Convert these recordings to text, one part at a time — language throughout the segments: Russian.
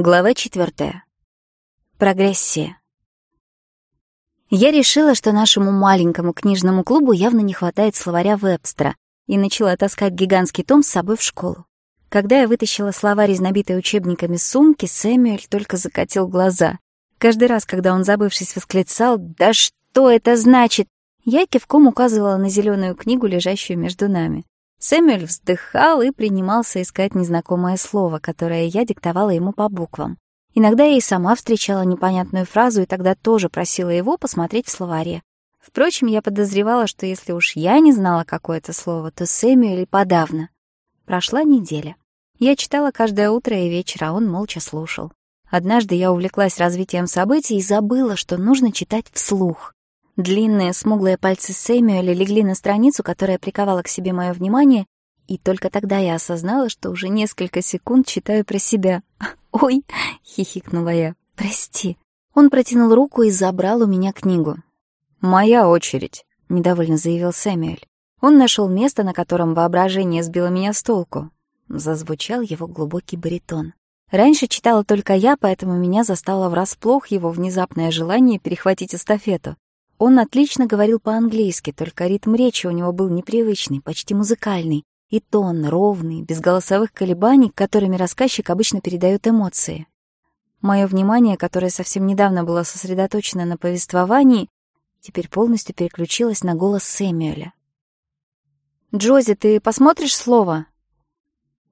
Глава четвертая. Прогрессия. Я решила, что нашему маленькому книжному клубу явно не хватает словаря Вебстера, и начала таскать гигантский том с собой в школу. Когда я вытащила словарь из набитой учебниками сумки, Сэмюэль только закатил глаза. Каждый раз, когда он, забывшись, восклицал «Да что это значит?», я кивком указывала на зеленую книгу, лежащую между нами. Сэмюэльс вздыхал и принимался искать незнакомое слово, которое я диктовала ему по буквам. Иногда я и сама встречала непонятную фразу и тогда тоже просила его посмотреть в словаре. Впрочем, я подозревала, что если уж я не знала какое-то слово, то Сэмюэль подавно. Прошла неделя. Я читала каждое утро и вечер, а он молча слушал. Однажды я увлеклась развитием событий и забыла, что нужно читать вслух. Длинные смуглые пальцы Сэмюэля легли на страницу, которая приковала к себе мое внимание, и только тогда я осознала, что уже несколько секунд читаю про себя. «Ой!» — хихикнула я. «Прости». Он протянул руку и забрал у меня книгу. «Моя очередь», — недовольно заявил Сэмюэль. Он нашел место, на котором воображение сбило меня с толку. Зазвучал его глубокий баритон. Раньше читала только я, поэтому меня застало Он отлично говорил по-английски, только ритм речи у него был непривычный, почти музыкальный, и тон ровный, без голосовых колебаний, которыми рассказчик обычно передает эмоции. Мое внимание, которое совсем недавно было сосредоточено на повествовании, теперь полностью переключилось на голос Сэмюэля. «Джози, ты посмотришь слово?»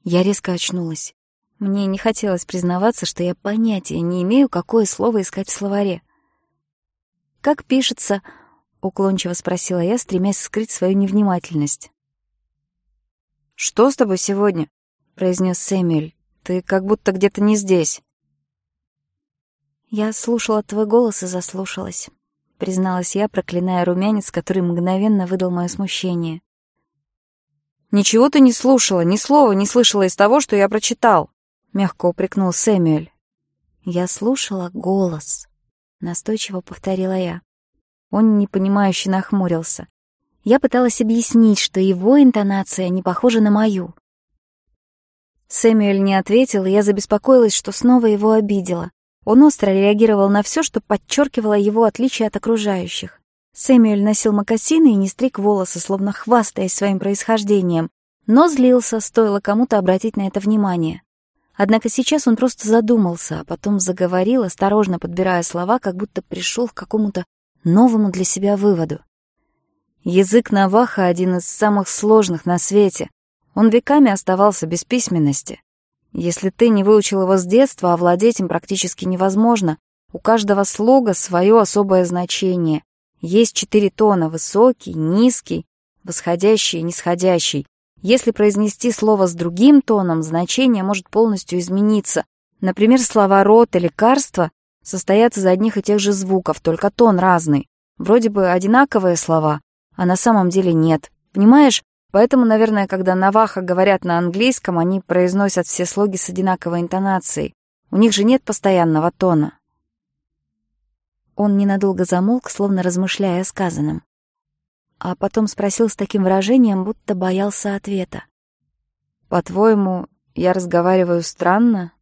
Я резко очнулась. Мне не хотелось признаваться, что я понятия не имею, какое слово искать в словаре — «Как пишется?» — уклончиво спросила я, стремясь скрыть свою невнимательность. «Что с тобой сегодня?» — произнес Сэмюэль. «Ты как будто где-то не здесь». «Я слушала твой голос и заслушалась», — призналась я, проклиная румянец, который мгновенно выдал мое смущение. «Ничего ты не слушала, ни слова не слышала из того, что я прочитал», — мягко упрекнул Сэмюэль. «Я слушала голос», настойчиво повторила я. Он непонимающе нахмурился. Я пыталась объяснить, что его интонация не похожа на мою. Сэмюэль не ответил, и я забеспокоилась, что снова его обидела. Он остро реагировал на все, что подчеркивало его отличие от окружающих. Сэмюэль носил мокасины и не стриг волосы, словно хвастаясь своим происхождением, но злился, стоило кому-то обратить на это внимание. Однако сейчас он просто задумался, а потом заговорил, осторожно подбирая слова, как будто пришел к какому-то новому для себя выводу. Язык Наваха — один из самых сложных на свете. Он веками оставался без письменности. Если ты не выучил его с детства, овладеть им практически невозможно. У каждого слога свое особое значение. Есть четыре тона — высокий, низкий, восходящий и нисходящий. Если произнести слово с другим тоном, значение может полностью измениться. Например, слова «рот» и «лекарство» состоят из одних и тех же звуков, только тон разный. Вроде бы одинаковые слова, а на самом деле нет. Понимаешь? Поэтому, наверное, когда наваха говорят на английском, они произносят все слоги с одинаковой интонацией. У них же нет постоянного тона. Он ненадолго замолк, словно размышляя о сказанном а потом спросил с таким выражением, будто боялся ответа. «По-твоему, я разговариваю странно?»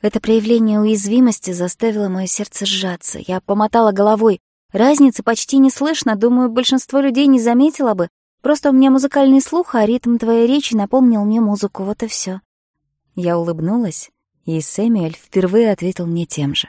Это проявление уязвимости заставило мое сердце сжаться. Я помотала головой. Разницы почти не слышно, думаю, большинство людей не заметило бы. Просто у меня музыкальный слух, а ритм твоей речи напомнил мне музыку, вот и все. Я улыбнулась, и Сэмюэль впервые ответил мне тем же.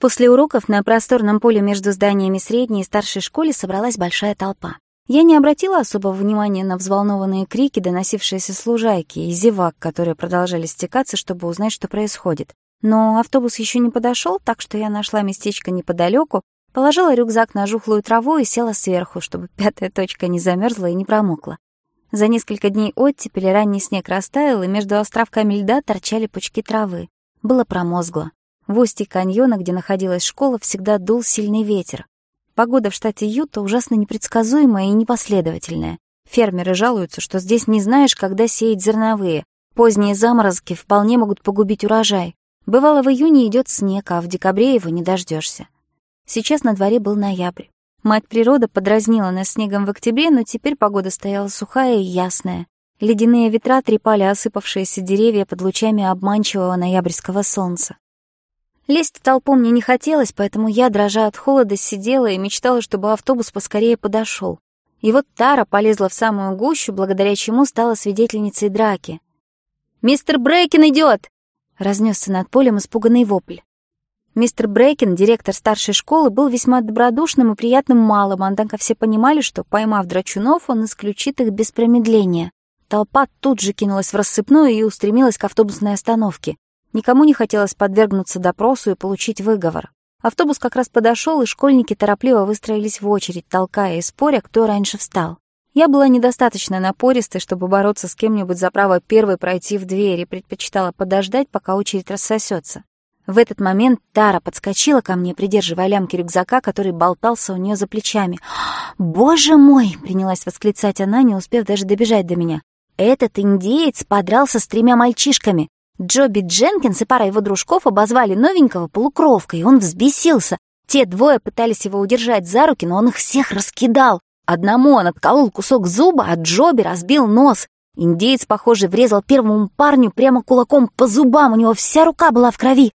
После уроков на просторном поле между зданиями средней и старшей школы собралась большая толпа. Я не обратила особого внимания на взволнованные крики, доносившиеся с лужайки, и зевак, которые продолжали стекаться, чтобы узнать, что происходит. Но автобус еще не подошел, так что я нашла местечко неподалеку, положила рюкзак на жухлую траву и села сверху, чтобы пятая точка не замерзла и не промокла. За несколько дней оттепели ранний снег растаял, и между островками льда торчали пучки травы. Было промозгло. В устье каньона, где находилась школа, всегда дул сильный ветер. Погода в штате Юта ужасно непредсказуемая и непоследовательная. Фермеры жалуются, что здесь не знаешь, когда сеять зерновые. Поздние заморозки вполне могут погубить урожай. Бывало, в июне идет снег, а в декабре его не дождешься. Сейчас на дворе был ноябрь. Мать природа подразнила нас снегом в октябре, но теперь погода стояла сухая и ясная. Ледяные ветра трепали осыпавшиеся деревья под лучами обманчивого ноябрьского солнца. Лезть в толпу мне не хотелось, поэтому я, дрожа от холода, сидела и мечтала, чтобы автобус поскорее подошел. И вот Тара полезла в самую гущу, благодаря чему стала свидетельницей драки. «Мистер Брейкин идет!» — разнесся над полем испуганный вопль. Мистер Брейкин, директор старшей школы, был весьма добродушным и приятным малым, а однако все понимали, что, поймав драчунов, он исключит их без промедления. Толпа тут же кинулась в рассыпную и устремилась к автобусной остановке. Никому не хотелось подвергнуться допросу и получить выговор. Автобус как раз подошел, и школьники торопливо выстроились в очередь, толкая и споря, кто раньше встал. Я была недостаточно напористой, чтобы бороться с кем-нибудь за право первой пройти в дверь и предпочитала подождать, пока очередь рассосется. В этот момент Тара подскочила ко мне, придерживая лямки рюкзака, который болтался у нее за плечами. «Боже мой!» — принялась восклицать она, не успев даже добежать до меня. «Этот индеец подрался с тремя мальчишками. Джоби Дженкинс и пара его дружков обозвали новенького полукровкой, и он взбесился. Те двое пытались его удержать за руки, но он их всех раскидал. Одному он отколол кусок зуба, а Джоби разбил нос. Индеец, похоже, врезал первому парню прямо кулаком по зубам, у него вся рука была в крови.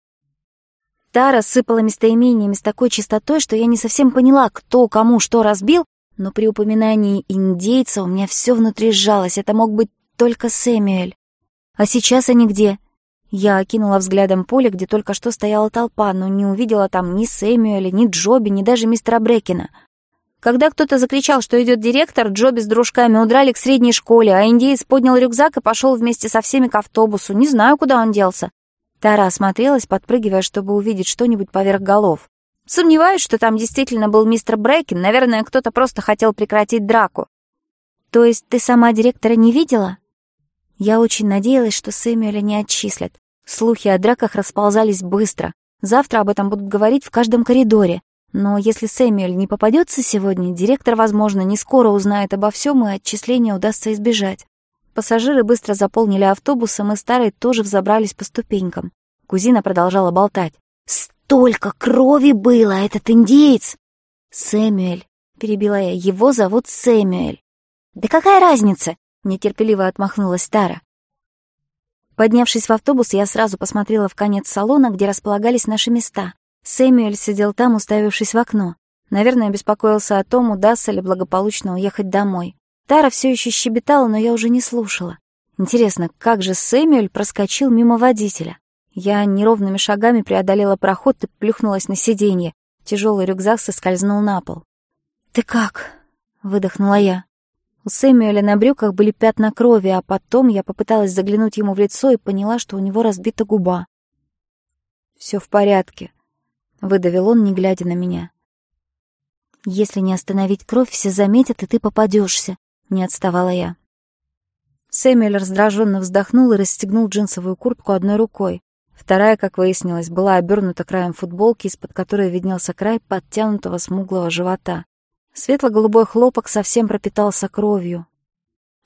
Тара сыпала местоимениями с такой чистотой, что я не совсем поняла, кто кому что разбил, но при упоминании индейца у меня все внутри сжалось, это мог быть только Сэмюэль. А сейчас они где? Я окинула взглядом поле, где только что стояла толпа, но не увидела там ни Сэмюэля, ни Джоби, ни даже мистера Брекина. Когда кто-то закричал, что идет директор, Джоби с дружками удрали к средней школе, а индеец поднял рюкзак и пошел вместе со всеми к автобусу. Не знаю, куда он делся. Тара осмотрелась, подпрыгивая, чтобы увидеть что-нибудь поверх голов. Сомневаюсь, что там действительно был мистер Брекин. Наверное, кто-то просто хотел прекратить драку. То есть ты сама директора не видела? Я очень надеялась, что Сэмюэля не отчислят. Слухи о драках расползались быстро. Завтра об этом будут говорить в каждом коридоре. Но если Сэмюэль не попадется сегодня, директор, возможно, не скоро узнает обо всем и отчисления удастся избежать. Пассажиры быстро заполнили автобусом, и старые тоже взобрались по ступенькам. Кузина продолжала болтать. «Столько крови было, этот индеец!» «Сэмюэль», — перебила я, — «его зовут Сэмюэль». «Да какая разница?» — нетерпеливо отмахнулась Тара. Поднявшись в автобус, я сразу посмотрела в конец салона, где располагались наши места. Сэмюэль сидел там, уставившись в окно. Наверное, беспокоился о том, удастся ли благополучно уехать домой. Тара все еще щебетала, но я уже не слушала. Интересно, как же Сэмюэль проскочил мимо водителя? Я неровными шагами преодолела проход и плюхнулась на сиденье. Тяжелый рюкзак соскользнул на пол. «Ты как?» — выдохнула я. У Сэмюэля на брюках были пятна крови, а потом я попыталась заглянуть ему в лицо и поняла, что у него разбита губа. «Все в порядке», — выдавил он, не глядя на меня. «Если не остановить кровь, все заметят, и ты попадешься», — не отставала я. Сэмюэль раздраженно вздохнул и расстегнул джинсовую куртку одной рукой. Вторая, как выяснилось, была обернута краем футболки, из-под которой виднелся край подтянутого смуглого живота. Светло-голубой хлопок совсем пропитался кровью.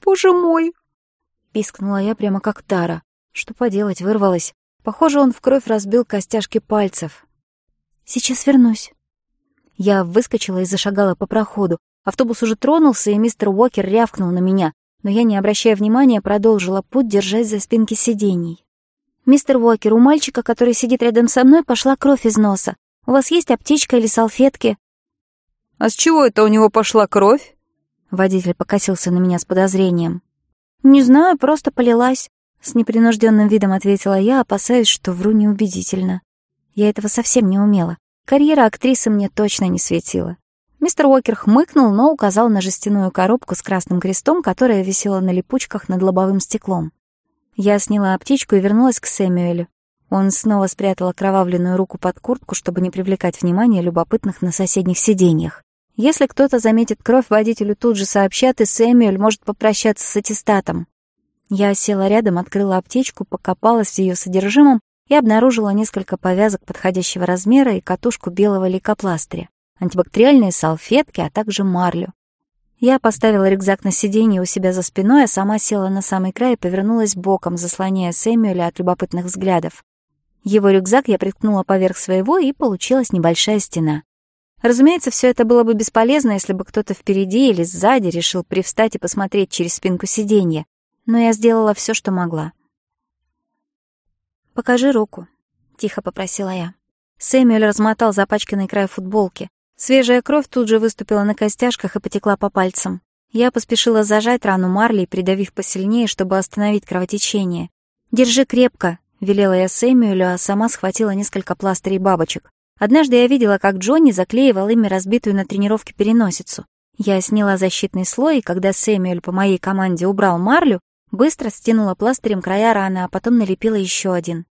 «Боже мой!» — пискнула я прямо как Тара. Что поделать, вырвалась. Похоже, он в кровь разбил костяшки пальцев. «Сейчас вернусь». Я выскочила и зашагала по проходу. Автобус уже тронулся, и мистер Уокер рявкнул на меня, но я, не обращая внимания, продолжила путь, держась за спинки сидений. «Мистер Уокер, у мальчика, который сидит рядом со мной, пошла кровь из носа. У вас есть аптечка или салфетки?» «А с чего это у него пошла кровь?» Водитель покосился на меня с подозрением. «Не знаю, просто полилась», — с непринужденным видом ответила я, опасаясь, что вру неубедительно. Я этого совсем не умела. Карьера актрисы мне точно не светила. Мистер Уокер хмыкнул, но указал на жестяную коробку с красным крестом, которая висела на липучках над лобовым стеклом. Я сняла аптечку и вернулась к Сэмюэлю. Он снова спрятал окровавленную руку под куртку, чтобы не Если кто-то заметит кровь, водителю тут же сообщат, и Сэмюэль может попрощаться с аттестатом. Я села рядом, открыла аптечку, покопалась в ее содержимом и обнаружила несколько повязок подходящего размера и катушку белого лейкопластыря, антибактериальные салфетки, а также марлю. Я поставила рюкзак на сиденье у себя за спиной, а сама села на самый край и повернулась боком, заслоняя Сэмюэля от любопытных взглядов. Его рюкзак я приткнула поверх своего, и получилась небольшая стена. Разумеется, все это было бы бесполезно, если бы кто-то впереди или сзади решил привстать и посмотреть через спинку сиденья, но я сделала все, что могла. «Покажи руку», — тихо попросила я. Сэмюэль размотал запачканный край футболки. Свежая кровь тут же выступила на костяшках и потекла по пальцам. Я поспешила зажать рану марлей, придавив посильнее, чтобы остановить кровотечение. «Держи крепко», — велела я Сэмюэлю, а сама схватила несколько пластырей бабочек. Однажды я видела, как Джонни заклеивал ими разбитую на тренировке переносицу. Я сняла защитный слой, и когда Сэмюэль по моей команде убрал марлю, быстро стянула пластырем края раны, а потом налепила еще один.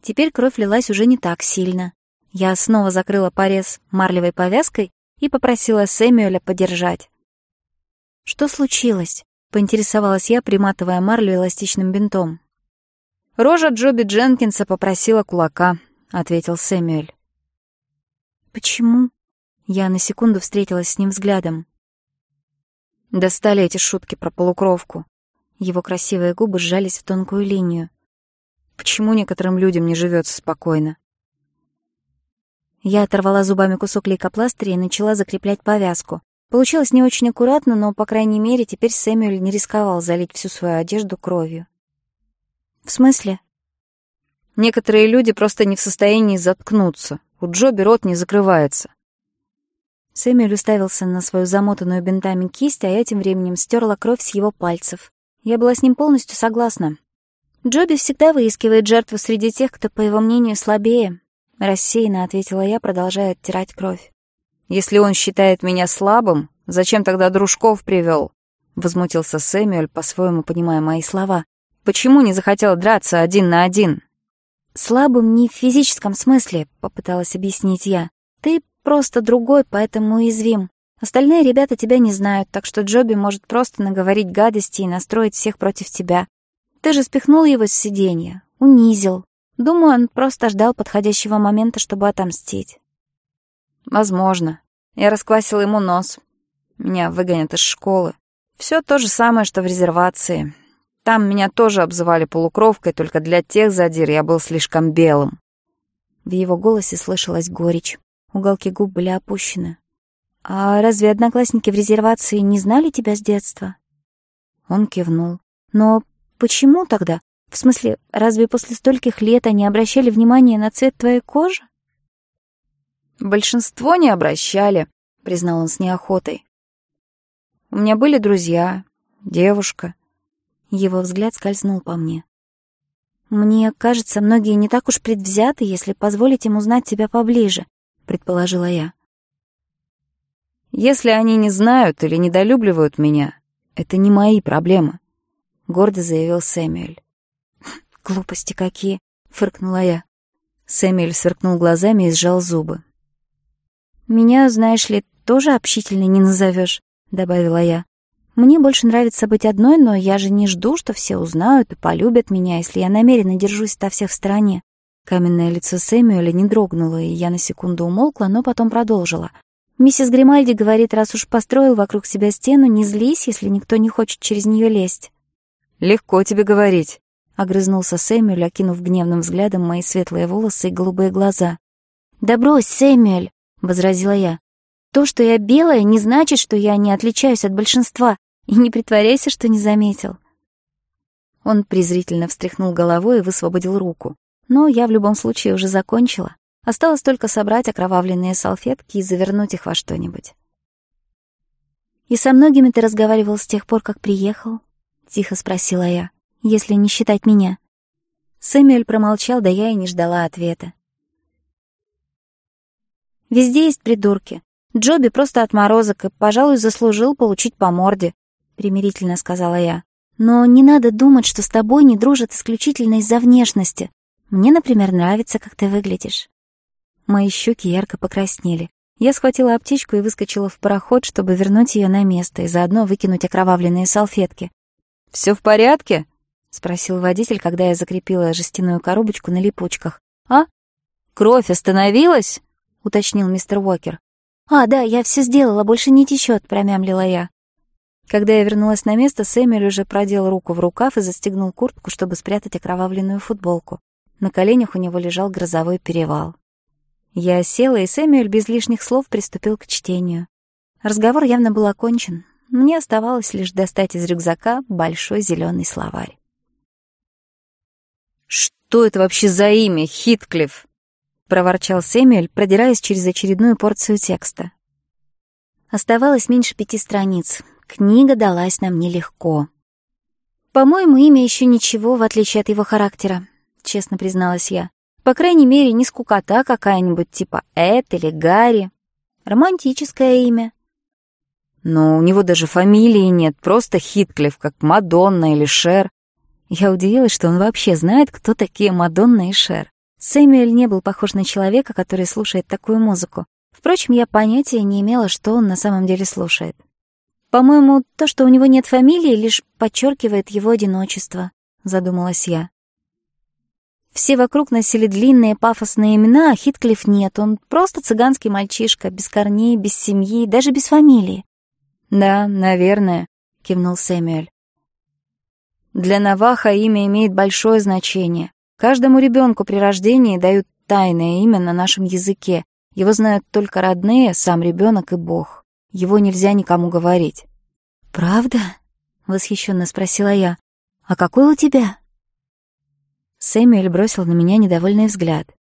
Теперь кровь лилась уже не так сильно. Я снова закрыла порез марлевой повязкой и попросила Сэмюэля подержать. «Что случилось?» — поинтересовалась я, приматывая марлю эластичным бинтом. «Рожа Джоби Дженкинса попросила кулака», — ответил Сэмюэль. «Почему?» Я на секунду встретилась с ним взглядом. Достали эти шутки про полукровку. Его красивые губы сжались в тонкую линию. Почему некоторым людям не живется спокойно? Я оторвала зубами кусок лейкопластыря и начала закреплять повязку. Получилось не очень аккуратно, но, по крайней мере, теперь Сэмюэль не рисковал залить всю свою одежду кровью. «В смысле?» «Некоторые люди просто не в состоянии заткнуться», у Джоби рот не закрывается. Сэмюэль уставился на свою замотанную бинтами кисть, а я тем временем стерла кровь с его пальцев. Я была с ним полностью согласна. Джоби всегда выискивает жертву среди тех, кто, по его мнению, слабее. Рассеянно ответила я, продолжая оттирать кровь. «Если он считает меня слабым, зачем тогда дружков привел?» Возмутился Сэмюэль, по-своему понимая мои слова. «Почему не захотел драться один на один?» слабым не в физическом смысле, попыталась объяснить я. Ты просто другой, поэтому уязвим. Остальные ребята тебя не знают, так что Джоби может просто наговорить гадости и настроить всех против тебя. Ты же спихнул его с сиденья, унизил. Думаю, он просто ждал подходящего момента, чтобы отомстить. Возможно. Я расквасил ему нос. Меня выгонят из школы. Все то же самое, что в резервации. Там меня тоже обзывали полукровкой, только для тех задир я был слишком белым. В его голосе слышалась горечь. Уголки губ были опущены. «А разве одноклассники в резервации не знали тебя с детства?» Он кивнул. «Но почему тогда? В смысле, разве после стольких лет они обращали внимание на цвет твоей кожи?» «Большинство не обращали», — признал он с неохотой. «У меня были друзья, девушка, его взгляд скользнул по мне. «Мне кажется, многие не так уж предвзяты, если позволить им узнать тебя поближе», — предположила я. «Если они не знают или недолюбливают меня, это не мои проблемы», — гордо заявил Сэмюэль. «Хм, «Глупости какие!» — фыркнула я. Сэмюэль сверкнул глазами и сжал зубы. «Меня, знаешь ли, тоже общительной не назовешь», — добавила я. Мне больше нравится быть одной, но я же не жду, что все узнают и полюбят меня, если я намеренно держусь до всех в стране. Каменное лицо Сэмюэля не дрогнуло, и я на секунду умолкла, но потом продолжила. Миссис Гримальди говорит, раз уж построил вокруг себя стену, не злись, если никто не хочет через нее лезть. «Легко тебе говорить», — огрызнулся Сэмюэль, окинув гневным взглядом мои светлые волосы и голубые глаза. «Да брось, Сэмюэль», — возразила я. «То, что я белая, не значит, что я не отличаюсь от большинства и не притворяйся, что не заметил». Он презрительно встряхнул головой и высвободил руку. Но я в любом случае уже закончила. Осталось только собрать окровавленные салфетки и завернуть их во что-нибудь. «И со многими ты разговаривал с тех пор, как приехал?» — тихо спросила я, если не считать меня. Сэмюэль промолчал, да я и не ждала ответа. «Везде есть придурки. Джоби просто отморозок и, пожалуй, заслужил получить по морде примирительно сказала я. Но не надо думать, что с тобой не дружат исключительно из-за внешности. Мне, например, нравится, как ты выглядишь. Мои щеки ярко покраснели. Я схватила аптечку и выскочила в пароход, чтобы вернуть ее на место и заодно выкинуть окровавленные салфетки. Все в порядке? спросил водитель, когда я закрепила жестяную коробочку на липучках. А? Кровь остановилась? уточнил мистер Уокер. А, да, я все сделала, больше не течет, промямлила я. Когда я вернулась на место, Сэмюэль уже продел руку в рукав и застегнул куртку, чтобы спрятать окровавленную футболку. На коленях у него лежал грозовой перевал. Я села, и Сэмюэль без лишних слов приступил к чтению. Разговор явно был окончен. Мне оставалось лишь достать из рюкзака большой зеленый словарь. «Что это вообще за имя, Хитклифф?» — проворчал Сэмюэль, продираясь через очередную порцию текста. Оставалось меньше пяти страниц. Книга далась нам нелегко. «По-моему, имя еще ничего, в отличие от его характера», — честно призналась я. «По крайней мере, не скукота какая-нибудь, типа Эд или Гарри. Романтическое имя». «Но у него даже фамилии нет, просто Хитклифф, как Мадонна или Шер». Я удивилась, что он вообще знает, кто такие Мадонна и Шер. Сэмюэль не был похож на человека, который слушает такую музыку. Впрочем, я понятия не имела, что он на самом деле слушает. «По-моему, то, что у него нет фамилии, лишь подчеркивает его одиночество», — задумалась я. Все вокруг носили длинные пафосные имена, а Хитклифф нет. Он просто цыганский мальчишка, без корней, без семьи, даже без фамилии. «Да, наверное», — кивнул Сэмюэль. «Для Наваха имя имеет большое значение. Каждому ребенку при рождении дают тайное имя на нашем языке. Его знают только родные, сам ребенок и Бог». Его нельзя никому говорить. «Правда?» — восхищенно спросила я. «А какой у тебя?» Сэмюэль бросил на меня недовольный взгляд.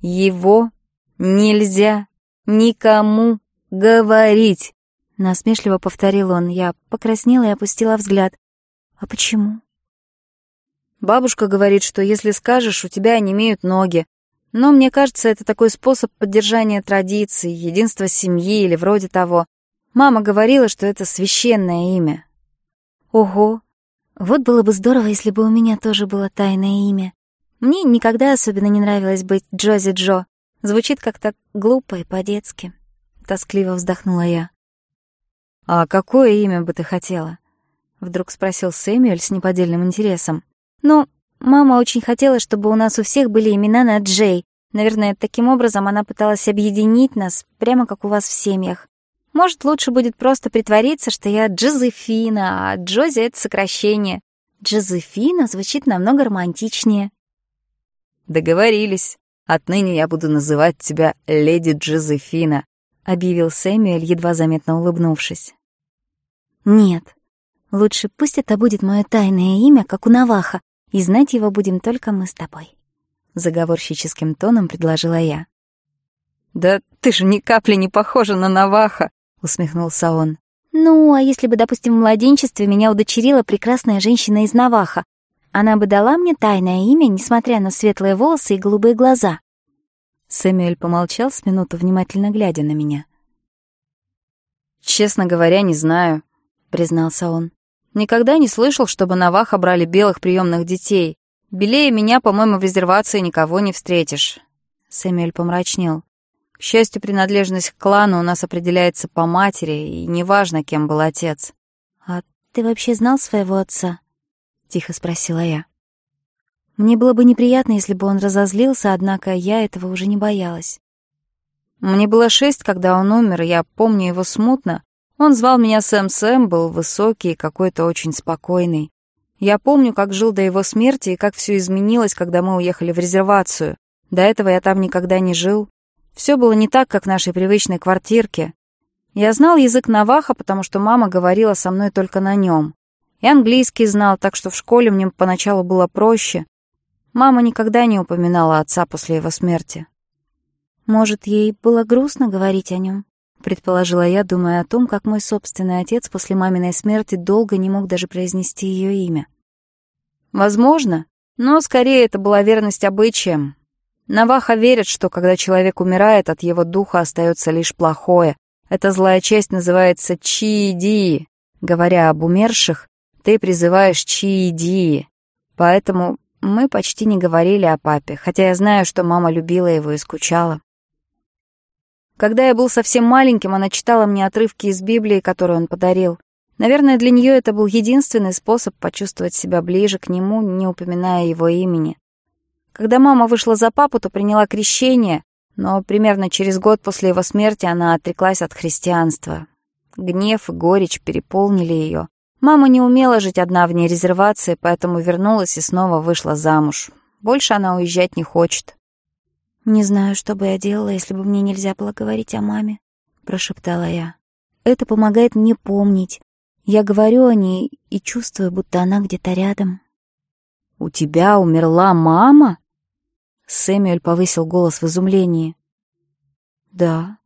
«Его нельзя никому говорить!» Насмешливо повторил он. Я покраснела и опустила взгляд. «А почему?» «Бабушка говорит, что если скажешь, у тебя онемеют ноги. Но мне кажется, это такой способ поддержания традиций, единства семьи или вроде того. Мама говорила, что это священное имя. Ого! Вот было бы здорово, если бы у меня тоже было тайное имя. Мне никогда особенно не нравилось быть Джози Джо. Звучит как-то глупо и по-детски. Тоскливо вздохнула я. «А какое имя бы ты хотела?» Вдруг спросил Сэмюэль с неподдельным интересом. «Ну, мама очень хотела, чтобы у нас у всех были имена на Джей. Наверное, таким образом она пыталась объединить нас, прямо как у вас в семьях. Может, лучше будет просто притвориться, что я Джозефина, а Джози — это сокращение. Джозефина звучит намного романтичнее. «Договорились. Отныне я буду называть тебя леди Джозефина», — объявил Сэмюэль, едва заметно улыбнувшись. «Нет. Лучше пусть это будет мое тайное имя, как у Наваха, и знать его будем только мы с тобой», — заговорщическим тоном предложила я. «Да ты же ни капли не похожа на Наваха!» усмехнулся он. Ну, а если бы, допустим, в младенчестве меня удочерила прекрасная женщина из Наваха, она бы дала мне тайное имя, несмотря на светлые волосы и голубые глаза. Сэмюэль помолчал с минуту, внимательно глядя на меня. «Честно говоря, не знаю», — признался он. «Никогда не слышал, чтобы Наваха брали белых приемных детей. Белее меня, по-моему, в резервации никого не встретишь». Сэмюэль помрачнел. К счастью, принадлежность к клану у нас определяется по матери, и неважно, кем был отец. «А ты вообще знал своего отца?» — тихо спросила я. Мне было бы неприятно, если бы он разозлился, однако я этого уже не боялась. Мне было шесть, когда он умер, я помню его смутно. Он звал меня Сэм Сэм, был высокий и какой-то очень спокойный. Я помню, как жил до его смерти и как все изменилось, когда Все было не так, как в нашей привычной квартирке. Я знал язык наваха, потому что мама говорила со мной только на нем. И английский знал, так что в школе мне поначалу было проще. Мама никогда не упоминала отца после его смерти. «Может, ей было грустно говорить о нем?» — предположила я, думая о том, как мой собственный отец после маминой смерти долго не мог даже произнести ее имя. «Возможно, но скорее это была верность обычаям, Наваха верит, что когда человек умирает, от его духа остается лишь плохое. Эта злая часть называется чиидии. Говоря об умерших, ты призываешь чиидии. Поэтому мы почти не говорили о папе, хотя я знаю, что мама любила его и скучала. Когда я был совсем маленьким, она читала мне отрывки из Библии, которую он подарил. Наверное, для нее это был единственный способ почувствовать себя ближе к нему, не упоминая его имени. Когда мама вышла за папу, то приняла крещение, но примерно через год после его смерти она отреклась от христианства. Гнев и горечь переполнили ее. Мама не умела жить одна вне резервации, поэтому вернулась и снова вышла замуж. Больше она уезжать не хочет. «Не знаю, что бы я делала, если бы мне нельзя было говорить о маме», — прошептала я. «Это помогает мне помнить. Я говорю о ней и чувствую, будто она где-то рядом». «У тебя умерла мама?» Сэмюэль повысил голос в изумлении. «Да».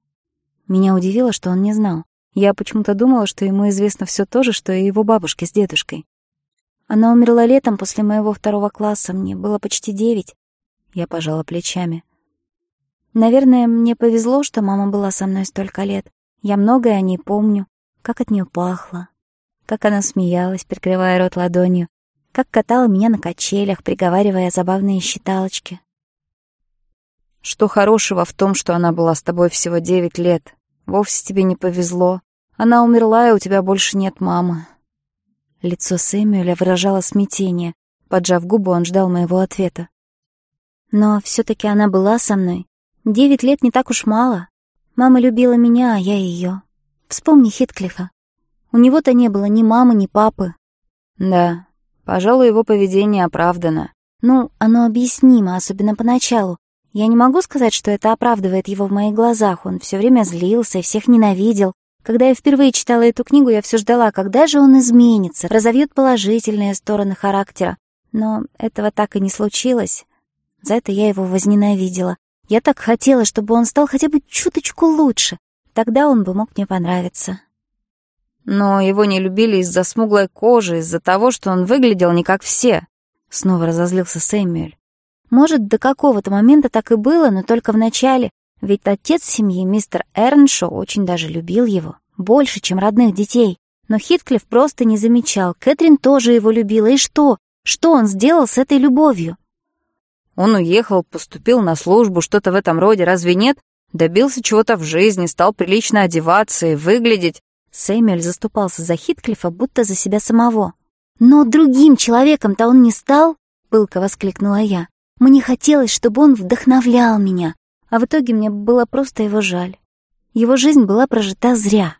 Меня удивило, что он не знал. Я почему-то думала, что ему известно все то же, что и его бабушке с дедушкой. Она умерла летом после моего второго класса, мне было почти девять. Я пожала плечами. Наверное, мне повезло, что мама была со мной столько лет. Я многое о ней помню. Как от нее пахло. Как она смеялась, прикрывая рот ладонью. Как катала меня на качелях, приговаривая забавные считалочки. Что хорошего в том, что она была с тобой всего девять лет? Вовсе тебе не повезло. Она умерла, и у тебя больше нет мамы». Лицо Сэмюэля выражало смятение. Поджав губы, он ждал моего ответа. «Но все-таки она была со мной. Девять лет не так уж мало. Мама любила меня, а я ее. Вспомни Хитклифа. У него-то не было ни мамы, ни папы». «Да, пожалуй, его поведение оправдано». «Ну, оно объяснимо, особенно поначалу. Я не могу сказать, что это оправдывает его в моих глазах. Он все время злился и всех ненавидел. Когда я впервые читала эту книгу, я все ждала, когда же он изменится, разовьет положительные стороны характера. Но этого так и не случилось. За это я его возненавидела. Я так хотела, чтобы он стал хотя бы чуточку лучше. Тогда он бы мог мне понравиться. Но его не любили из-за смуглой кожи, из-за того, что он выглядел не как все. Снова разозлился Сэмюэль. Может, до какого-то момента так и было, но только в начале, ведь отец семьи, мистер Эрншо, очень даже любил его, больше, чем родных детей. Но Хитклифф просто не замечал, Кэтрин тоже его любила, и что? Что он сделал с этой любовью? Он уехал, поступил на службу, что-то в этом роде, разве нет? Добился чего-то в жизни, стал прилично одеваться и выглядеть. Сэмюэль заступался за Хитклифа, будто за себя самого. «Но другим человеком-то он не стал!» — пылко воскликнула я. Мне хотелось, чтобы он вдохновлял меня, а в итоге мне было просто его жаль. Его жизнь была прожита зря.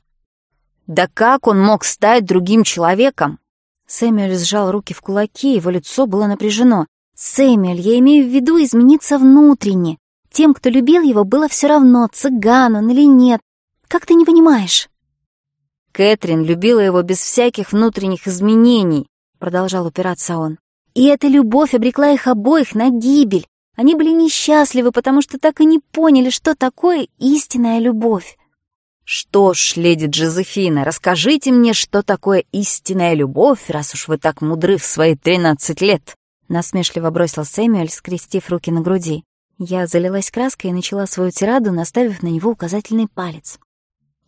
«Да как он мог стать другим человеком?» Сэмюэль сжал руки в кулаки, его лицо было напряжено. «Сэмюэль, я имею в виду измениться внутренне. Тем, кто любил его, было все равно, цыган он или нет. Как ты не понимаешь?» «Кэтрин любила его без всяких внутренних изменений», — продолжал упираться он. И эта любовь обрекла их обоих на гибель. Они были несчастливы, потому что так и не поняли, что такое истинная любовь. «Что ж, леди Джозефина, расскажите мне, что такое истинная любовь, раз уж вы так мудры в свои тринадцать лет!» Насмешливо бросил Сэмюэль, скрестив руки на груди. Я залилась краской и начала свою тираду, наставив на него указательный палец.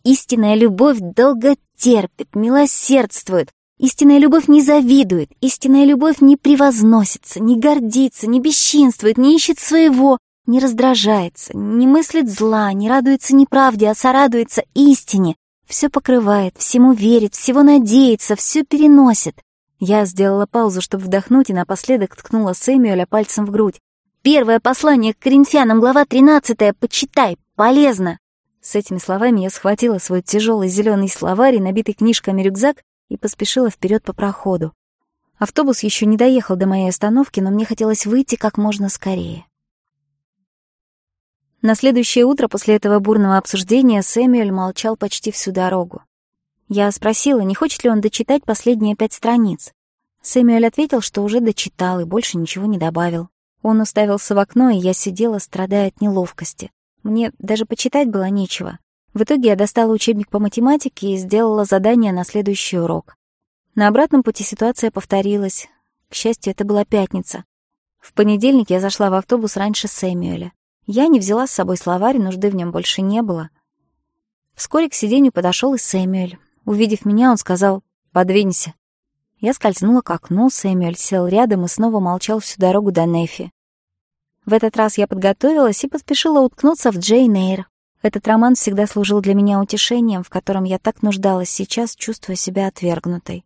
«Истинная любовь долго терпит, милосердствует, Истинная любовь не завидует, истинная любовь не превозносится, не гордится, не бесчинствует, не ищет своего, не раздражается, не мыслит зла, не радуется неправде, а сорадуется истине. Все покрывает, всему верит, всего надеется, все переносит. Я сделала паузу, чтобы вдохнуть, и напоследок ткнула Сэмюэля пальцем в грудь. «Первое послание к Коринфянам, глава 13, почитай, полезно!» С этими словами я схватила свой тяжелый зеленый словарь и набитый книжками рюкзак и поспешила вперед по проходу. Автобус еще не доехал до моей остановки, но мне хотелось выйти как можно скорее. На следующее утро после этого бурного обсуждения Сэмюэль молчал почти всю дорогу. Я спросила, не хочет ли он дочитать последние пять страниц. Сэмюэль ответил, что уже дочитал и больше ничего не добавил. Он уставился в окно, и я сидела, страдая от неловкости. Мне даже почитать было нечего. В итоге я достала учебник по математике и сделала задание на следующий урок. На обратном пути ситуация повторилась. К счастью, это была пятница. В понедельник я зашла в автобус раньше Сэмюэля. Я не взяла с собой словарь, нужды в нем больше не было. Вскоре к сиденью подошел и Сэмюэль. Увидев меня, он сказал «Подвинься». Я скользнула к окну, Сэмюэль сел рядом и снова молчал всю дорогу до Нефи. В этот раз я подготовилась и поспешила уткнуться в Джейн Эйр. Этот роман всегда служил для меня утешением, в котором я так нуждалась сейчас, чувствуя себя отвергнутой.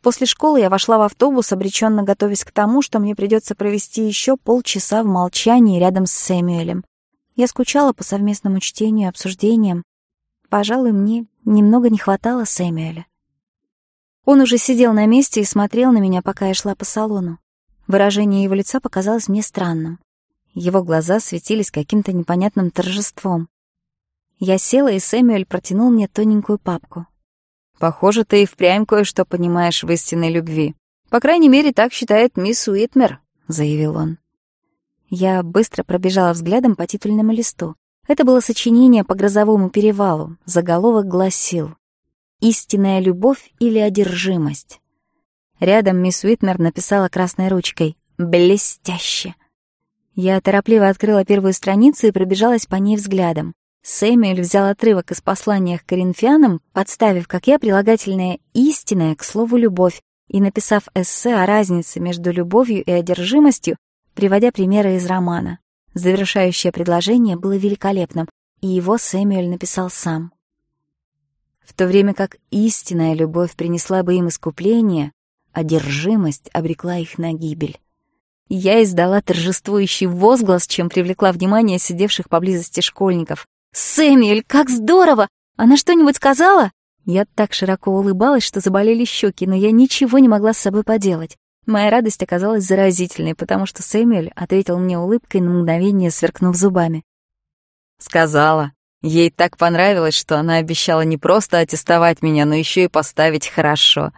После школы я вошла в автобус, обреченно готовясь к тому, что мне придется провести еще полчаса в молчании рядом с Сэмюэлем. Я скучала по совместному чтению и обсуждениям. Пожалуй, мне немного не хватало Сэмюэля. Он уже сидел на месте и смотрел на меня, пока я шла по салону. Выражение его лица показалось мне странным. Его глаза светились каким-то непонятным торжеством. Я села, и Сэмюэль протянул мне тоненькую папку. «Похоже, ты и впрямь кое-что понимаешь в истинной любви. По крайней мере, так считает мисс Уитмер», — заявил он. Я быстро пробежала взглядом по титульному листу. Это было сочинение по грозовому перевалу. Заголовок гласил «Истинная любовь или одержимость». Рядом мисс Уитмер написала красной ручкой «Блестяще». Я торопливо открыла первую страницу и пробежалась по ней взглядом. Сэмюэль взял отрывок из послания к коринфянам, подставив, как я, прилагательное «истинное» к слову «любовь», и написав эссе о разнице между любовью и одержимостью, приводя примеры из романа. Завершающее предложение было великолепным, и его Сэмюэль написал сам. В то время как истинная любовь принесла бы им искупление, одержимость обрекла их на гибель. Я издала торжествующий возглас, чем привлекла «Сэмюэль, как здорово! Она что-нибудь сказала?» Я так широко улыбалась, что заболели щеки, но я ничего не могла с собой поделать. Моя радость оказалась заразительной, потому что Сэмюэль ответил мне улыбкой на мгновение, сверкнув зубами. «Сказала. Ей так понравилось, что она обещала не просто аттестовать меня, но еще и поставить хорошо».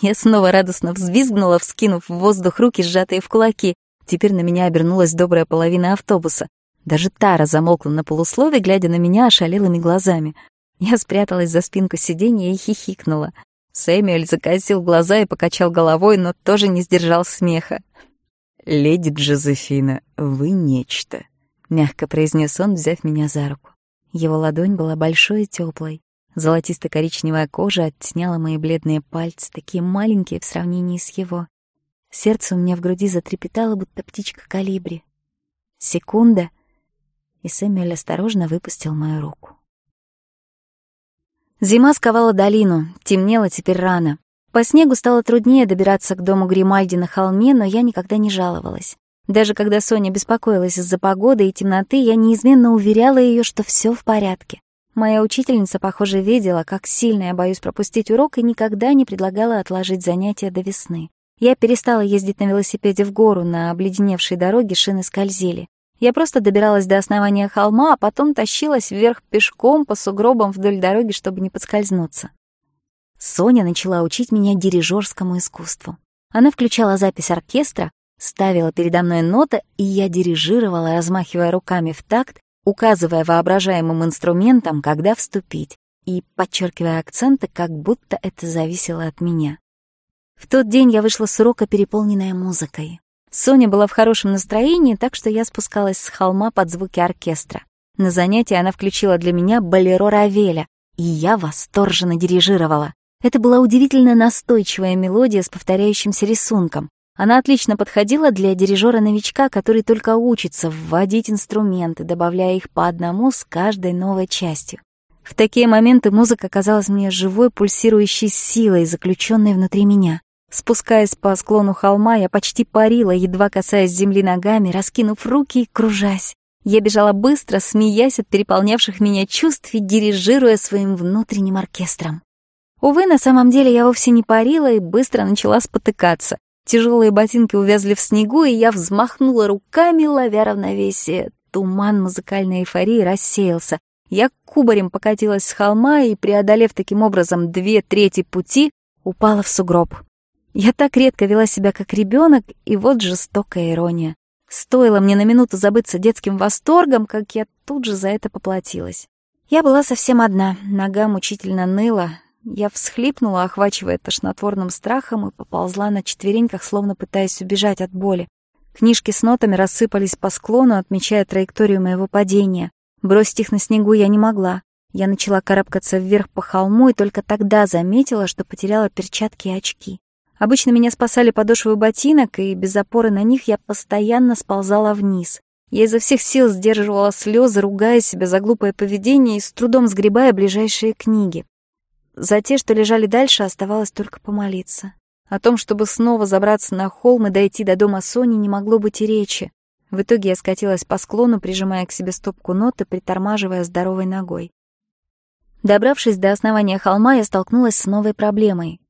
Я снова радостно взвизгнула, вскинув в воздух руки, сжатые в кулаки. Теперь на меня обернулась добрая половина автобуса. Даже Тара замолкла на полуслове, глядя на меня ошалелыми глазами. Я спряталась за спинку сиденья и хихикнула. Сэмюэль закосил глаза и покачал головой, но тоже не сдержал смеха. «Леди Джозефина, вы нечто», — мягко произнес он, взяв меня за руку. Его ладонь была большой и теплой. Золотисто-коричневая кожа оттеняла мои бледные пальцы, такие маленькие в сравнении с его. Сердце у меня в груди затрепетало, будто птичка калибри. Секунда — и Сэмюэль осторожно выпустил мою руку. Зима сковала долину, темнело теперь рано. По снегу стало труднее добираться к дому Гримальди на холме, но я никогда не жаловалась. Даже когда Соня беспокоилась из-за погоды и темноты, я неизменно уверяла ее, что все в порядке. Моя учительница, похоже, видела, как сильно я боюсь пропустить урок и никогда не предлагала отложить занятия до весны. Я перестала ездить на велосипеде в гору, на обледеневшей дороге шины скользили. Я просто добиралась до основания холма, а потом тащилась вверх пешком по сугробам вдоль дороги, чтобы не подскользнуться. Соня начала учить меня дирижерскому искусству. Она включала запись оркестра, ставила передо мной ноты, и я дирижировала, размахивая руками в такт, указывая воображаемым инструментам, когда вступить, и подчеркивая акценты, как будто это зависело от меня. В тот день я вышла с урока, переполненная музыкой. Соня была в хорошем настроении, так что я спускалась с холма под звуки оркестра. На занятии она включила для меня балеро Равеля, и я восторженно дирижировала. Это была удивительно настойчивая мелодия с повторяющимся рисунком. Она отлично подходила для дирижера-новичка, который только учится вводить инструменты, добавляя их по одному с каждой новой частью. В такие моменты музыка казалась мне живой, пульсирующей силой, заключенной внутри меня спускаясь по склону холма, я почти парила, едва касаясь земли ногами, раскинув руки и кружась. Я бежала быстро, смеясь от переполнявших меня чувств и дирижируя своим внутренним оркестром. Увы, на самом деле я вовсе не парила и быстро начала спотыкаться. Тяжелые ботинки увязли в снегу, и я взмахнула руками, ловя равновесие. Туман музыкальной эйфории рассеялся. Я кубарем покатилась с холма и, преодолев таким образом две трети пути, упала в сугроб. Я так редко вела себя как ребенок, и вот жестокая ирония. Стоило мне на минуту забыться детским восторгом, как я тут же за это поплатилась. Я была совсем одна, нога мучительно ныла. Я всхлипнула, охвачивая тошнотворным страхом, и поползла на четвереньках, словно пытаясь убежать от боли. Книжки с нотами рассыпались по склону, отмечая траекторию моего падения. Бросить их на снегу я не могла. Я начала карабкаться вверх по холму и только тогда заметила, что потеряла перчатки и очки. Обычно меня спасали подошвы ботинок, и без опоры на них я постоянно сползала вниз. Я изо всех сил сдерживала слезы, ругая себя за глупое поведение и с трудом сгребая ближайшие книги. За те, что лежали дальше, оставалось только помолиться. О том, чтобы снова забраться на холм и дойти до дома Сони, не могло быть и речи. В итоге я скатилась по склону, прижимая к себе стопку нот и притормаживая здоровой ногой. Добравшись до основания холма, я столкнулась с новой проблемой.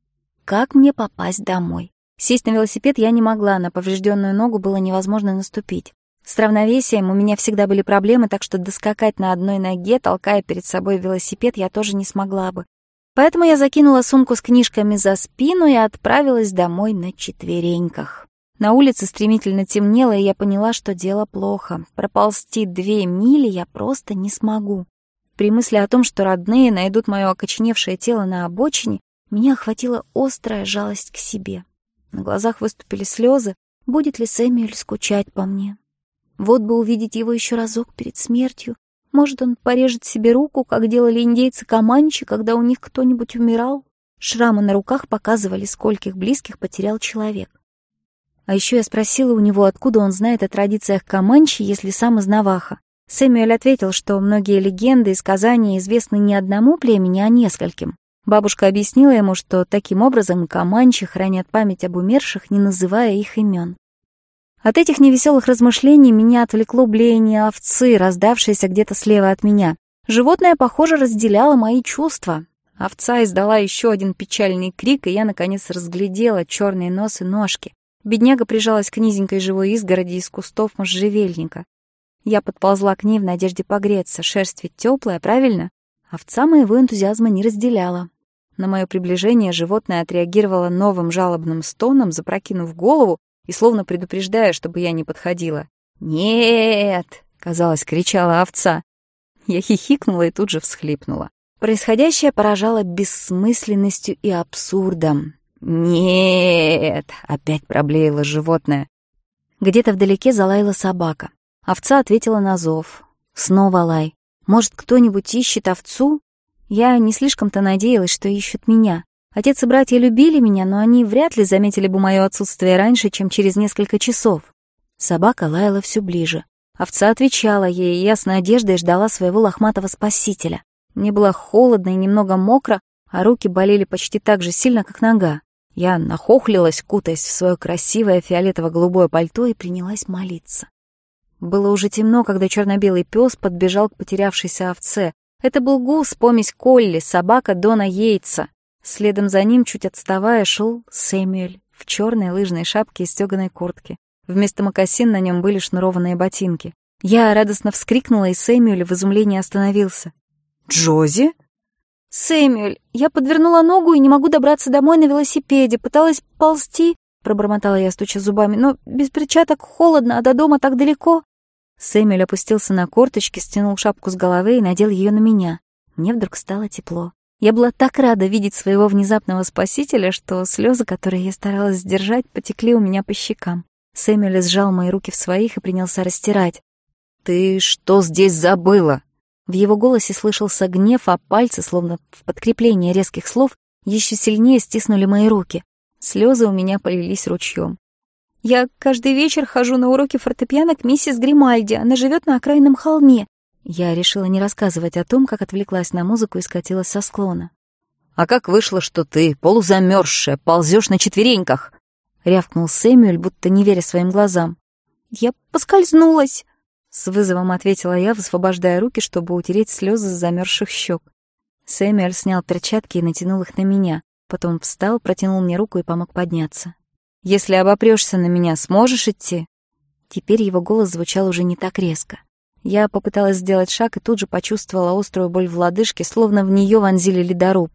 Как мне попасть домой? Сесть на велосипед я не могла, на поврежденную ногу было невозможно наступить. С равновесием у меня всегда были проблемы, так что доскакать на одной ноге, толкая перед собой велосипед, я тоже не смогла бы. Поэтому я закинула сумку с книжками за спину и отправилась домой на четвереньках. На улице стремительно темнело, и я поняла, что дело плохо. Проползти две мили я просто не смогу. При мысли о том, что родные найдут мое окоченевшее тело на обочине, меня охватила острая жалость к себе. На глазах выступили слезы. Будет ли Сэмюэль скучать по мне? Вот бы увидеть его еще разок перед смертью. Может, он порежет себе руку, как делали индейцы Каманчи, когда у них кто-нибудь умирал? Шрамы на руках показывали, скольких близких потерял человек. А еще я спросила у него, откуда он знает о традициях Каманчи, если сам из Наваха. Сэмюэль ответил, что многие легенды и сказания известны не одному племени, а нескольким. Бабушка объяснила ему, что таким образом команчи хранят память об умерших, не называя их имен. От этих невеселых размышлений меня отвлекло блеяние овцы, раздавшееся где-то слева от меня. Животное, похоже, разделяло мои чувства. Овца издала еще один печальный крик, и я, наконец, разглядела черные нос и ножки. Бедняга прижалась к низенькой живой изгороди из кустов можжевельника. Я подползла к ней в надежде погреться. Шерсть ведь теплая, правильно? самое моего энтузиазма не разделяла. На мое приближение животное отреагировало новым жалобным стоном, запрокинув голову и словно предупреждая, чтобы я не подходила. «Нет!» — казалось, кричала овца. Я хихикнула и тут же всхлипнула. Происходящее поражало бессмысленностью и абсурдом. «Нет!» — опять проблеяло животное. Где-то вдалеке залаяла собака. Овца ответила на зов. Снова лай. Может, кто-нибудь ищет овцу? Я не слишком-то надеялась, что ищут меня. Отец и братья любили меня, но они вряд ли заметили бы мое отсутствие раньше, чем через несколько часов. Собака лаяла все ближе. Овца отвечала ей, и я с надеждой ждала своего лохматого спасителя. Мне было холодно и немного мокро, а руки болели почти так же сильно, как нога. Я нахохлилась, кутаясь в свое красивое фиолетово-голубое пальто, и принялась молиться. Было уже темно, когда черно-белый пес подбежал к потерявшейся овце. Это был гус, помесь Колли, собака Дона Йейтса. Следом за ним, чуть отставая, шел Сэмюэль в черной лыжной шапке и стеганой куртке. Вместо мокасин на нем были шнурованные ботинки. Я радостно вскрикнула, и Сэмюэль в изумлении остановился. «Джози?» «Сэмюэль, я подвернула ногу и не могу добраться домой на велосипеде. Пыталась ползти, — пробормотала я, стуча зубами, — но без перчаток холодно, а до дома так далеко. Сэмюэль опустился на корточки, стянул шапку с головы и надел ее на меня. Мне вдруг стало тепло. Я была так рада видеть своего внезапного спасителя, что слезы, которые я старалась сдержать, потекли у меня по щекам. Сэмюэль сжал мои руки в своих и принялся растирать. «Ты что здесь забыла?» В его голосе слышался гнев, а пальцы, словно в подкрепление резких слов, еще сильнее стиснули мои руки. Слезы у меня полились ручьем. Я каждый вечер хожу на уроки фортепиано к миссис Гримальди. Она живет на окраинном холме. Я решила не рассказывать о том, как отвлеклась на музыку и скатилась со склона. «А как вышло, что ты, полузамерзшая, ползешь на четвереньках?» — рявкнул Сэмюэль, будто не веря своим глазам. «Я поскользнулась!» — с вызовом ответила я, высвобождая руки, чтобы утереть слезы с замерзших щек. Сэмюэль снял перчатки и натянул их на меня. Потом встал, протянул мне руку и помог подняться. Если обопрёшься на меня, сможешь идти?» Теперь его голос звучал уже не так резко. Я попыталась сделать шаг и тут же почувствовала острую боль в лодыжке, словно в неё вонзили ледоруб.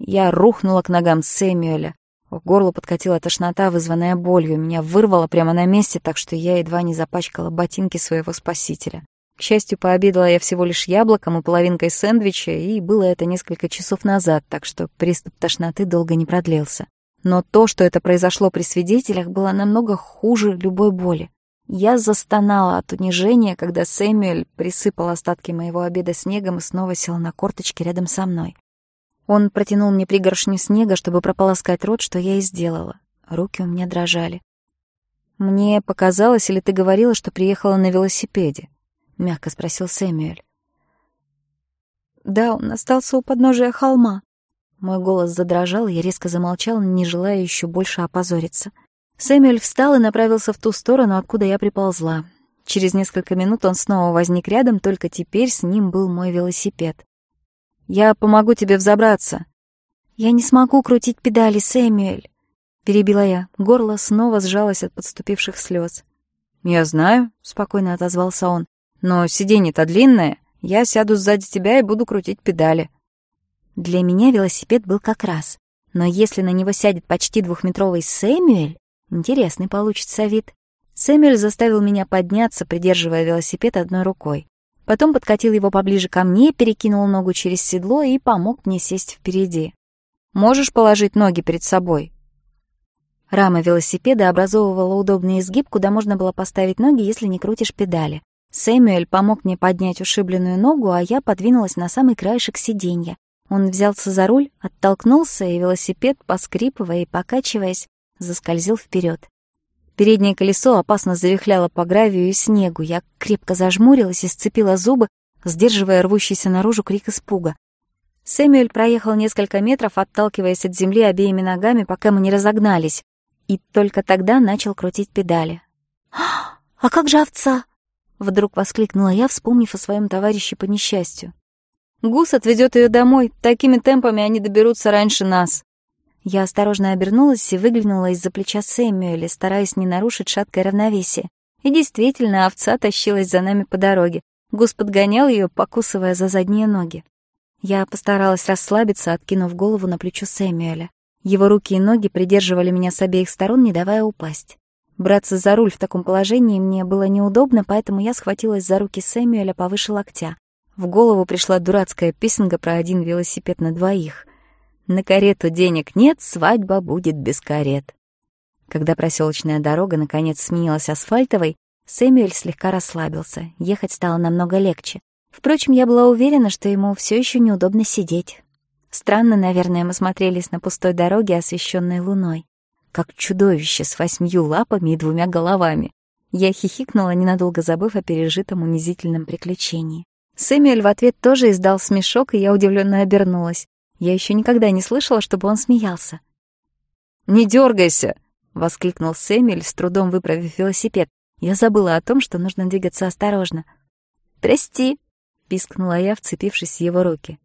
Я рухнула к ногам Сэмюэля. К горлу подкатила тошнота, вызванная болью. Меня вырвало прямо на месте, так что я едва не запачкала ботинки своего спасителя. К счастью, пообедала я всего лишь яблоком и половинкой сэндвича, и было это несколько часов назад, так что приступ тошноты долго не продлился но то, что это произошло при свидетелях, было намного хуже любой боли. Я застонала от унижения, когда Сэмюэль присыпал остатки моего обеда снегом и снова сел на корточки рядом со мной. Он протянул мне пригоршню снега, чтобы прополоскать рот, что я и сделала. Руки у меня дрожали. «Мне показалось, или ты говорила, что приехала на велосипеде?» — мягко спросил Сэмюэль. «Да, он остался у подножия холма», мой голос задрожал, и я резко замолчал, не желая еще больше опозориться. Сэмюэль встал и направился в ту сторону, откуда я приползла. Через несколько минут он снова возник рядом, только теперь с ним был мой велосипед. «Я помогу тебе взобраться». «Я не смогу крутить педали, Сэмюэль», — перебила я. Горло снова сжалось от подступивших слез. «Я знаю», — спокойно отозвался он. «Но сиденье-то длинное. Я сяду сзади тебя и буду крутить педали». Для меня велосипед был как раз. Но если на него сядет почти двухметровый Сэмюэль, интересный получится вид. Сэмюэль заставил меня подняться, придерживая велосипед одной рукой. Потом подкатил его поближе ко мне, перекинул ногу через седло и помог мне сесть впереди. «Можешь положить ноги перед собой?» Рама велосипеда образовывала удобный изгиб, куда можно было поставить ноги, если не крутишь педали. Сэмюэль помог мне поднять ушибленную ногу, а я подвинулась на самый краешек сиденья, он взялся за руль, оттолкнулся, и велосипед, поскрипывая и покачиваясь, заскользил вперед. Переднее колесо опасно завихляло по гравию и снегу. Я крепко зажмурилась и сцепила зубы, сдерживая рвущийся наружу крик испуга. Сэмюэль проехал несколько метров, отталкиваясь от земли обеими ногами, пока мы не разогнались, и только тогда начал крутить педали. «А, а как же овца?» — вдруг воскликнула я, вспомнив о своем товарище по несчастью. «Гус отведет ее домой. Такими темпами они доберутся раньше нас». Я осторожно обернулась и выглянула из-за плеча Сэмюэля, стараясь не нарушить шаткое равновесие. И действительно, овца тащилась за нами по дороге. Гус подгонял ее, покусывая за задние ноги. Я постаралась расслабиться, откинув голову на плечо Сэмюэля. Его руки и ноги придерживали меня с обеих сторон, не давая упасть. Браться за руль в таком положении мне было неудобно, поэтому я схватилась за руки Сэмюэля повыше локтя. В голову пришла дурацкая песенка про один велосипед на двоих. «На карету денег нет, свадьба будет без карет». Когда проселочная дорога наконец сменилась асфальтовой, Сэмюэль слегка расслабился, ехать стало намного легче. Впрочем, я была уверена, что ему все еще неудобно сидеть. Странно, наверное, мы смотрелись на пустой дороге, освещенной луной, как чудовище с восьмью лапами и двумя головами. Я хихикнула, ненадолго забыв о пережитом унизительном приключении. Сэмюэль в ответ тоже издал смешок, и я удивленно обернулась. Я еще никогда не слышала, чтобы он смеялся. «Не дергайся!» — воскликнул Сэмюэль, с трудом выправив велосипед. Я забыла о том, что нужно двигаться осторожно. «Прости!» — пискнула я, вцепившись в его руки.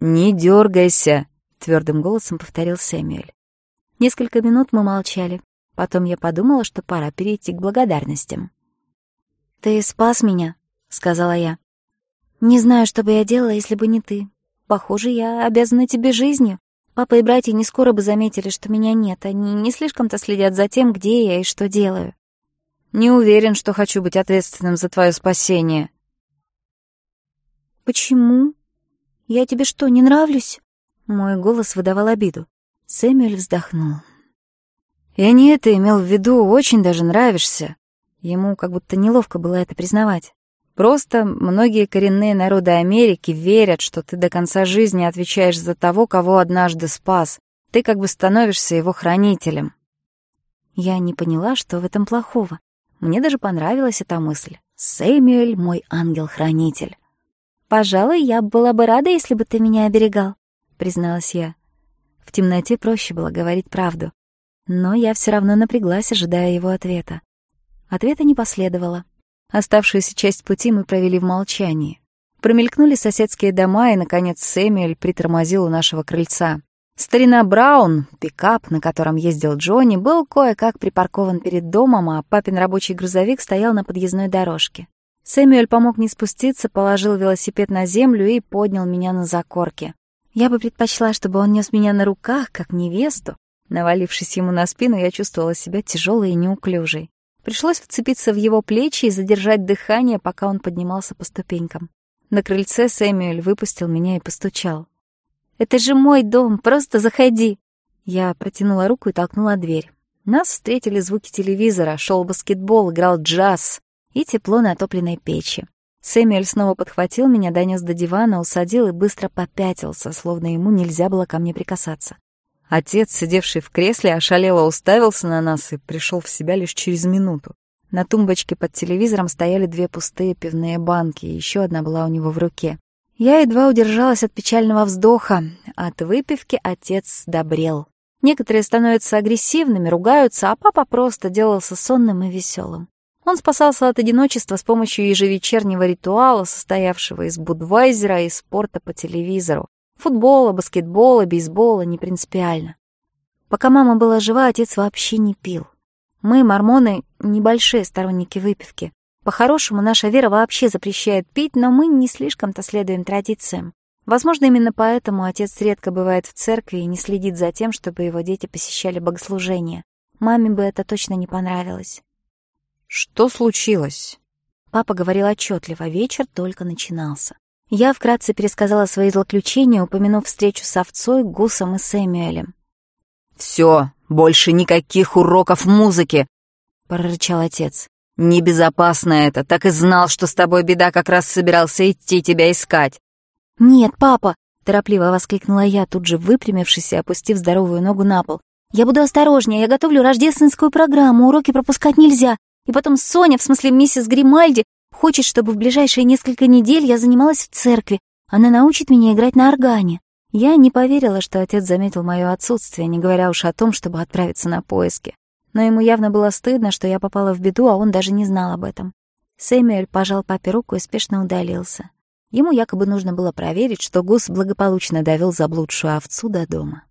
«Не дергайся!» — твердым голосом повторил Сэмюэль. Несколько минут мы молчали. Потом я подумала, что пора перейти к благодарностям. «Ты спас меня», — сказала я. Не знаю, что бы я делала, если бы не ты. Похоже, я обязана тебе жизнью. Папа и братья не скоро бы заметили, что меня нет. Они не слишком-то следят за тем, где я и что делаю. Не уверен, что хочу быть ответственным за твое спасение. Почему? Я тебе что, не нравлюсь? Мой голос выдавал обиду. Сэмюэль вздохнул. Я не это имел в виду, очень даже нравишься. Ему как будто неловко было это признавать. Просто многие коренные народы Америки верят, что ты до конца жизни отвечаешь за того, кого однажды спас. Ты как бы становишься его хранителем. Я не поняла, что в этом плохого. Мне даже понравилась эта мысль. «Сэмюэль — мой ангел-хранитель». «Пожалуй, я была бы рада, если бы ты меня оберегал», — призналась я. В темноте проще было говорить правду. Но я все равно напряглась, ожидая его ответа. Ответа не последовало оставшуюся часть пути мы провели в молчании. Промелькнули соседские дома, и, наконец, Сэмюэль притормозил у нашего крыльца. Старина Браун, пикап, на котором ездил Джонни, был кое-как припаркован перед домом, а папин рабочий грузовик стоял на подъездной дорожке. Сэмюэль помог мне спуститься, положил велосипед на землю и поднял меня на закорке. Я бы предпочла, чтобы он нес меня на руках, как невесту. Навалившись ему на спину, я чувствовала себя тяжелой и неуклюжей. Пришлось вцепиться в его плечи и задержать дыхание, пока он поднимался по ступенькам. На крыльце Сэмюэль выпустил меня и постучал. «Это же мой дом, просто заходи!» Я протянула руку и толкнула дверь. Нас встретили звуки телевизора, шел баскетбол, играл джаз и тепло на отопленной печи. Сэмюэль снова подхватил меня, донес до дивана, усадил и быстро попятился, словно ему нельзя было ко мне прикасаться. Отец, сидевший в кресле, ошалело уставился на нас и пришел в себя лишь через минуту. На тумбочке под телевизором стояли две пустые пивные банки, и еще одна была у него в руке. Я едва удержалась от печального вздоха. От выпивки отец добрел. Некоторые становятся агрессивными, ругаются, а папа просто делался сонным и веселым. Он спасался от одиночества с помощью ежевечернего ритуала, состоявшего из будвайзера и спорта по телевизору. Футбола, баскетбола, бейсбола, не принципиально. Пока мама была жива, отец вообще не пил. Мы, мормоны, небольшие сторонники выпивки. По-хорошему, наша вера вообще запрещает пить, но мы не слишком-то следуем традициям. Возможно, именно поэтому отец редко бывает в церкви и не следит за тем, чтобы его дети посещали богослужения. Маме бы это точно не понравилось. «Что случилось?» Папа говорил отчетливо, вечер только начинался. Я вкратце пересказала свои злоключения, упомянув встречу с овцой, Гусом и Сэмюэлем. «Все, больше никаких уроков музыки!» — прорычал отец. «Небезопасно это, так и знал, что с тобой беда, как раз собирался идти тебя искать». «Нет, папа!» — торопливо воскликнула я, тут же выпрямившись и опустив здоровую ногу на пол. «Я буду осторожнее, я готовлю рождественскую программу, уроки пропускать нельзя. И потом Соня, в смысле миссис Гримальди, хочет, чтобы в ближайшие несколько недель я занималась в церкви. Она научит меня играть на органе. Я не поверила, что отец заметил моё отсутствие, не говоря уж о том, чтобы отправиться на поиски. Но ему явно было стыдно, что я попала в беду, а он даже не знал об этом. Сэмюэль пожал папе руку и спешно удалился. Ему якобы нужно было проверить, что Гус благополучно довёл заблудшую овцу до дома.